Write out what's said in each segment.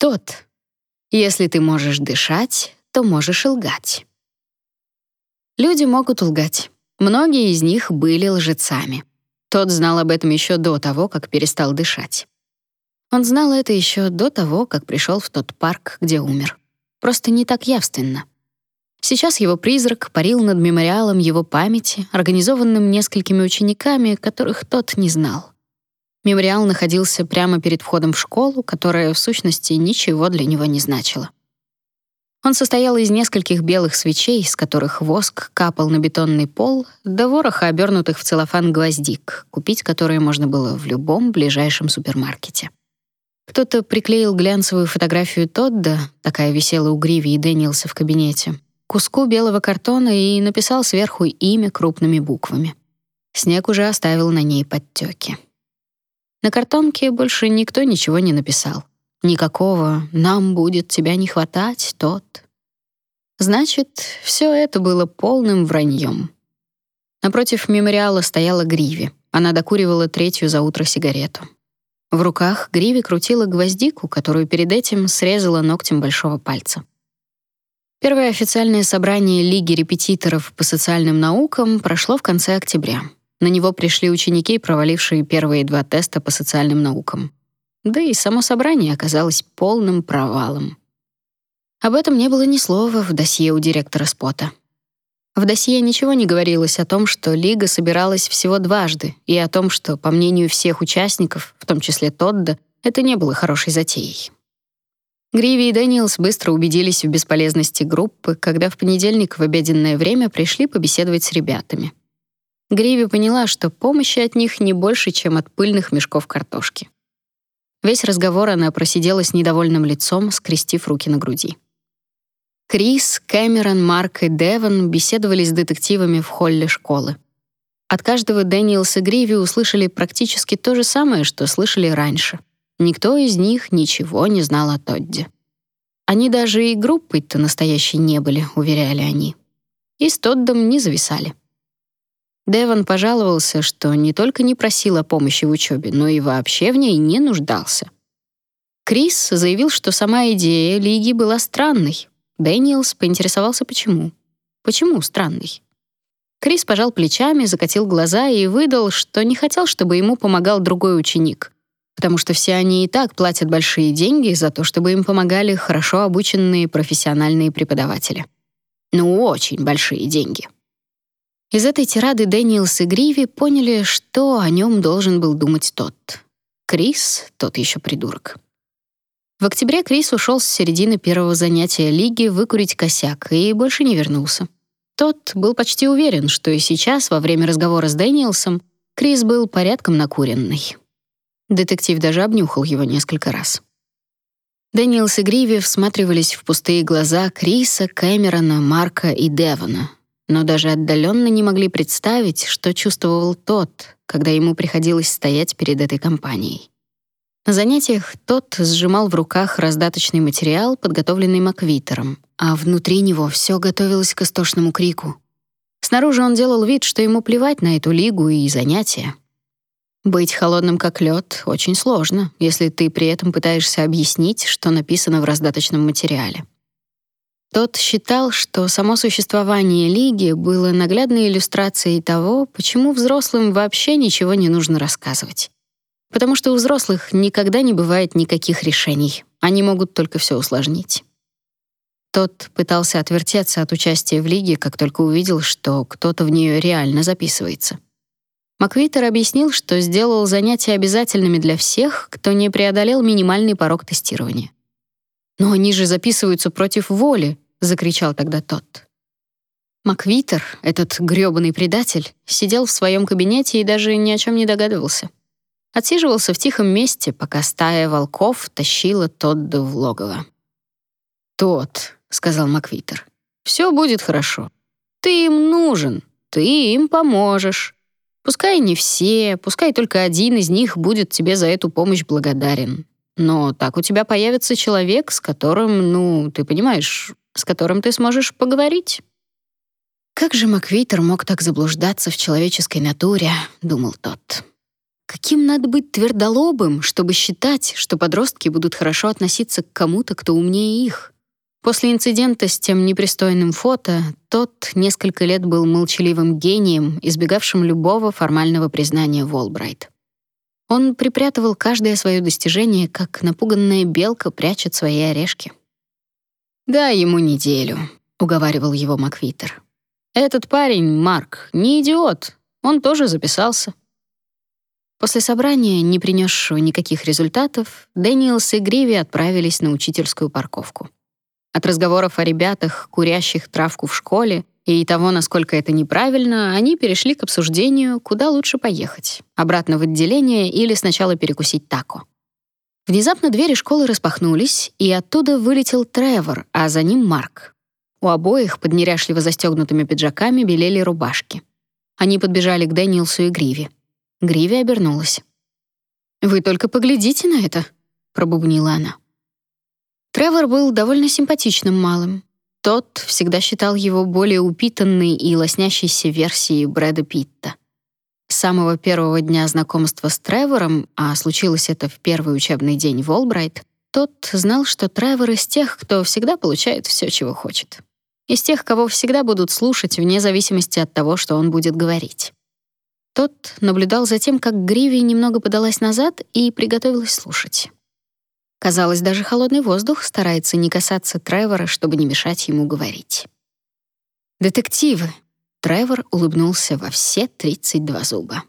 Тот. Если ты можешь дышать, то можешь и лгать. Люди могут лгать. Многие из них были лжецами. Тот знал об этом еще до того, как перестал дышать. Он знал это еще до того, как пришел в тот парк, где умер. Просто не так явственно. Сейчас его призрак парил над мемориалом его памяти, организованным несколькими учениками, которых тот не знал. Мемориал находился прямо перед входом в школу, которая в сущности ничего для него не значила. Он состоял из нескольких белых свечей, с которых воск капал на бетонный пол, до вороха обернутых в целлофан гвоздик, купить которые можно было в любом ближайшем супермаркете. Кто-то приклеил глянцевую фотографию Тодда, такая висела у Гриви и Дэниелса в кабинете, куску белого картона и написал сверху имя крупными буквами. Снег уже оставил на ней подтеки. На картонке больше никто ничего не написал. Никакого «нам будет тебя не хватать, тот». Значит, все это было полным враньем. Напротив мемориала стояла Гриви. Она докуривала третью за утро сигарету. В руках Гриви крутила гвоздику, которую перед этим срезала ногтем большого пальца. Первое официальное собрание Лиги репетиторов по социальным наукам прошло в конце октября. На него пришли ученики, провалившие первые два теста по социальным наукам. Да и само собрание оказалось полным провалом. Об этом не было ни слова в досье у директора спота. В досье ничего не говорилось о том, что лига собиралась всего дважды, и о том, что, по мнению всех участников, в том числе Тодда, это не было хорошей затеей. Гриви и Дэниелс быстро убедились в бесполезности группы, когда в понедельник в обеденное время пришли побеседовать с ребятами. Гриви поняла, что помощи от них не больше, чем от пыльных мешков картошки. Весь разговор она просидела с недовольным лицом, скрестив руки на груди. Крис, Кэмерон, Марк и Девон беседовали с детективами в холле школы. От каждого Дэниелс и Гриви услышали практически то же самое, что слышали раньше — Никто из них ничего не знал о Тодде. Они даже и группой-то настоящей не были, уверяли они. И с Тоддом не зависали. Девон пожаловался, что не только не просил о помощи в учебе, но и вообще в ней не нуждался. Крис заявил, что сама идея лиги была странной. Дэниелс поинтересовался, почему. Почему странной? Крис пожал плечами, закатил глаза и выдал, что не хотел, чтобы ему помогал другой ученик, потому что все они и так платят большие деньги за то, чтобы им помогали хорошо обученные профессиональные преподаватели. Ну, очень большие деньги. Из этой тирады Дэниелс и Гриви поняли, что о нем должен был думать Тодд. Крис, тот еще придурок. В октябре Крис ушел с середины первого занятия лиги выкурить косяк и больше не вернулся. Тодд был почти уверен, что и сейчас, во время разговора с Дэниелсом, Крис был порядком накуренный. Детектив даже обнюхал его несколько раз. Дэниелс и Гриви всматривались в пустые глаза Криса, Кэмерона, Марка и Девона, но даже отдаленно не могли представить, что чувствовал тот, когда ему приходилось стоять перед этой компанией. На занятиях тот сжимал в руках раздаточный материал, подготовленный Маквитером, а внутри него все готовилось к истошному крику. Снаружи он делал вид, что ему плевать на эту лигу и занятия, быть холодным как лед очень сложно, если ты при этом пытаешься объяснить, что написано в раздаточном материале. Тот считал, что само существование лиги было наглядной иллюстрацией того, почему взрослым вообще ничего не нужно рассказывать. Потому что у взрослых никогда не бывает никаких решений. Они могут только все усложнить. Тот пытался отвертеться от участия в лиге, как только увидел, что кто-то в нее реально записывается. Маквитер объяснил, что сделал занятия обязательными для всех, кто не преодолел минимальный порог тестирования. «Но они же записываются против воли!» — закричал тогда тот. Маквитер, этот грёбаный предатель, сидел в своем кабинете и даже ни о чем не догадывался. Отсиживался в тихом месте, пока стая волков тащила Тодда в логово. «Тот», — сказал Маквитер, — «все будет хорошо. Ты им нужен, ты им поможешь. Пускай не все, пускай только один из них будет тебе за эту помощь благодарен. Но так у тебя появится человек, с которым, ну, ты понимаешь, с которым ты сможешь поговорить. Как же Маквитер мог так заблуждаться в человеческой натуре, думал тот. Каким надо быть твердолобым, чтобы считать, что подростки будут хорошо относиться к кому-то, кто умнее их? После инцидента с тем непристойным фото тот несколько лет был молчаливым гением, избегавшим любого формального признания Волбрайт. Он припрятывал каждое свое достижение, как напуганная белка прячет свои орешки. «Дай ему неделю», — уговаривал его Маквитер. «Этот парень, Марк, не идиот. Он тоже записался». После собрания, не принесшего никаких результатов, Дэниелс и Гриви отправились на учительскую парковку. От разговоров о ребятах, курящих травку в школе, и того, насколько это неправильно, они перешли к обсуждению, куда лучше поехать: обратно в отделение или сначала перекусить тако. Внезапно двери школы распахнулись, и оттуда вылетел Тревор, а за ним Марк. У обоих под неряшливо застегнутыми пиджаками белели рубашки. Они подбежали к Дэниелсу и Гриви. Гриви обернулась. «Вы только поглядите на это», — пробубнила она. Тревор был довольно симпатичным малым. Тот всегда считал его более упитанной и лоснящейся версией Брэда Питта. С самого первого дня знакомства с Тревором, а случилось это в первый учебный день в Олбрайт, тот знал, что Тревор из тех, кто всегда получает все, чего хочет. Из тех, кого всегда будут слушать вне зависимости от того, что он будет говорить. Тот наблюдал за тем, как Гриви немного подалась назад и приготовилась слушать. Казалось, даже холодный воздух старается не касаться Тревора, чтобы не мешать ему говорить. «Детективы!» — Тревор улыбнулся во все 32 зуба.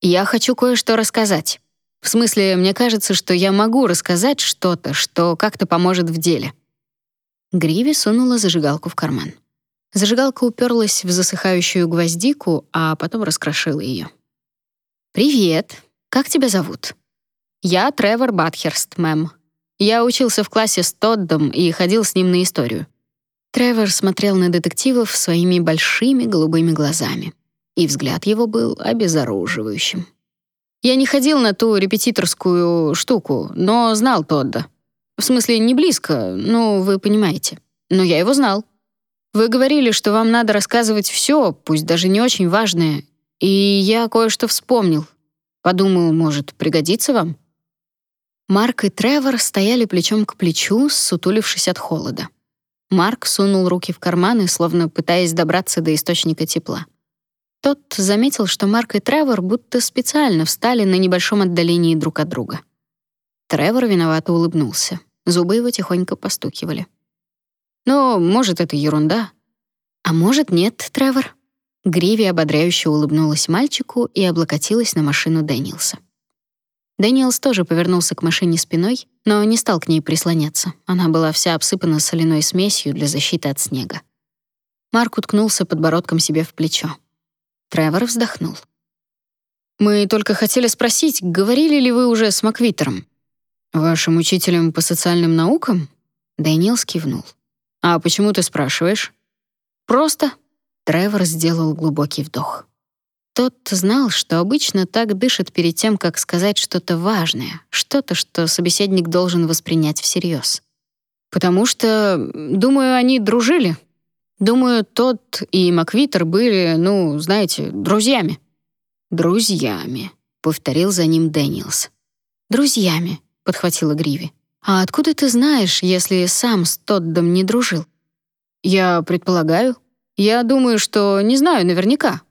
«Я хочу кое-что рассказать. В смысле, мне кажется, что я могу рассказать что-то, что как-то поможет в деле». Гриви сунула зажигалку в карман. Зажигалка уперлась в засыхающую гвоздику, а потом раскрошила ее. «Привет. Как тебя зовут?» «Я Тревор Батхерст, мэм», я учился в классе с Тоддом и ходил с ним на историю. Тревор смотрел на детективов своими большими голубыми глазами, и взгляд его был обезоруживающим. Я не ходил на ту репетиторскую штуку, но знал Тодда. В смысле, не близко, ну, вы понимаете. Но я его знал. Вы говорили, что вам надо рассказывать все, пусть даже не очень важное, и я кое-что вспомнил. Подумал, может, пригодится вам. Марк и Тревор стояли плечом к плечу, сутулившись от холода. Марк сунул руки в карманы, словно пытаясь добраться до источника тепла. Тот заметил, что Марк и Тревор будто специально встали на небольшом отдалении друг от друга. Тревор виновато улыбнулся. Зубы его тихонько постукивали. «Ну, может, это ерунда». «А может, нет, Тревор?» Гриви ободряюще улыбнулась мальчику и облокотилась на машину Дэниелса. Дэниелс тоже повернулся к машине спиной, но не стал к ней прислоняться. Она была вся обсыпана соляной смесью для защиты от снега. Марк уткнулся подбородком себе в плечо. Тревор вздохнул. «Мы только хотели спросить, говорили ли вы уже с Маквитером?» «Вашим учителем по социальным наукам?» Дэниелс кивнул. «А почему ты спрашиваешь?» «Просто». Тревор сделал глубокий вдох. Тодд знал, что обычно так дышит перед тем, как сказать что-то важное, что-то, что собеседник должен воспринять всерьез. Потому что, думаю, они дружили. Думаю, тот и Маквитер были, ну, знаете, друзьями. Друзьями, повторил за ним Дэниелс. Друзьями, подхватила Гриви. А откуда ты знаешь, если сам с Тоддом не дружил? Я предполагаю. Я думаю, что не знаю наверняка.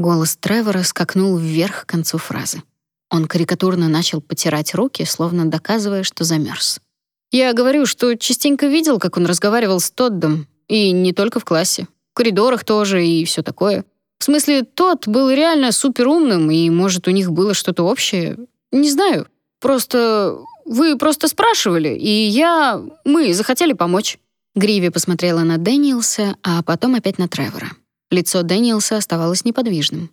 Голос Тревора скакнул вверх к концу фразы. Он карикатурно начал потирать руки, словно доказывая, что замерз. «Я говорю, что частенько видел, как он разговаривал с Тоддом, и не только в классе, в коридорах тоже и все такое. В смысле, тот был реально суперумным, и, может, у них было что-то общее. Не знаю. Просто вы просто спрашивали, и я... Мы захотели помочь». Гриви посмотрела на Дэниелса, а потом опять на Тревора. Лицо Дэниелса оставалось неподвижным.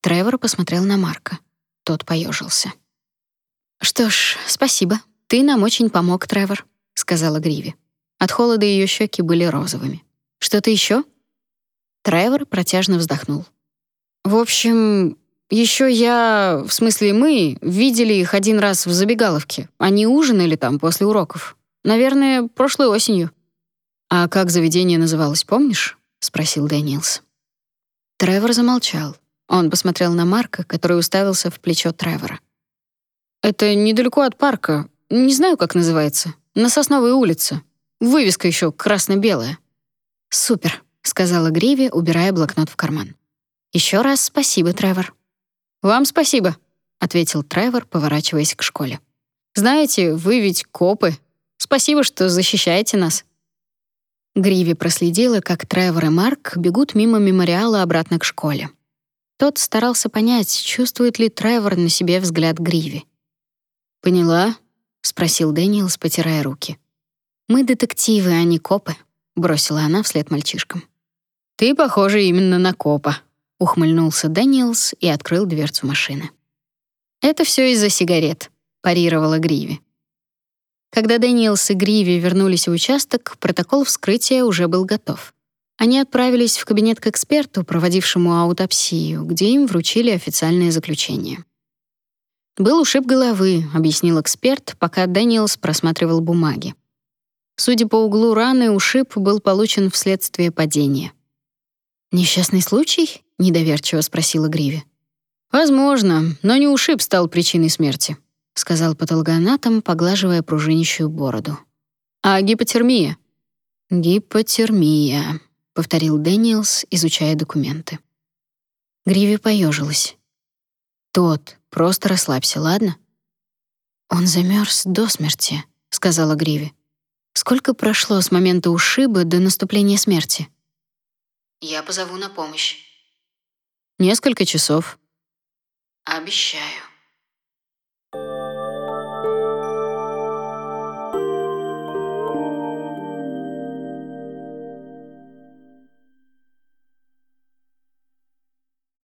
Тревор посмотрел на Марка. Тот поежился. «Что ж, спасибо. Ты нам очень помог, Тревор», — сказала Гриви. От холода ее щеки были розовыми. «Что-то еще? Тревор протяжно вздохнул. «В общем, еще я, в смысле мы, видели их один раз в забегаловке. Они ужинали там после уроков. Наверное, прошлой осенью». «А как заведение называлось, помнишь?» — спросил Дэниелс. Тревор замолчал. Он посмотрел на Марка, который уставился в плечо Тревора. Это недалеко от парка. Не знаю, как называется. На Сосновой улице. Вывеска еще красно-белая. Супер, сказала Гриви, убирая блокнот в карман. Еще раз спасибо, Тревор. Вам спасибо, ответил Тревор, поворачиваясь к школе. Знаете, вы ведь копы. Спасибо, что защищаете нас. Гриви проследила, как Тревор и Марк бегут мимо мемориала обратно к школе. Тодд старался понять, чувствует ли Тревор на себе взгляд Гриви. «Поняла?» — спросил Дэниелс, потирая руки. «Мы детективы, а не копы», — бросила она вслед мальчишкам. «Ты похожа именно на копа», — ухмыльнулся Дэниелс и открыл дверцу машины. «Это все из-за сигарет», — парировала Гриви. Когда Дэниелс и Гриви вернулись в участок, протокол вскрытия уже был готов. Они отправились в кабинет к эксперту, проводившему аутопсию, где им вручили официальное заключение. «Был ушиб головы», — объяснил эксперт, пока Дэниелс просматривал бумаги. Судя по углу раны, ушиб был получен вследствие падения. «Несчастный случай?» — недоверчиво спросила Гриви. «Возможно, но не ушиб стал причиной смерти», — сказал патологоанатом, поглаживая пружинящую бороду. «А гипотермия?» «Гипотермия», повторил Дэниелс, изучая документы. Гриви поежилась. Тот, просто расслабься, ладно? Он замерз до смерти, сказала Гриви. Сколько прошло с момента ушиба до наступления смерти? Я позову на помощь. Несколько часов. Обещаю.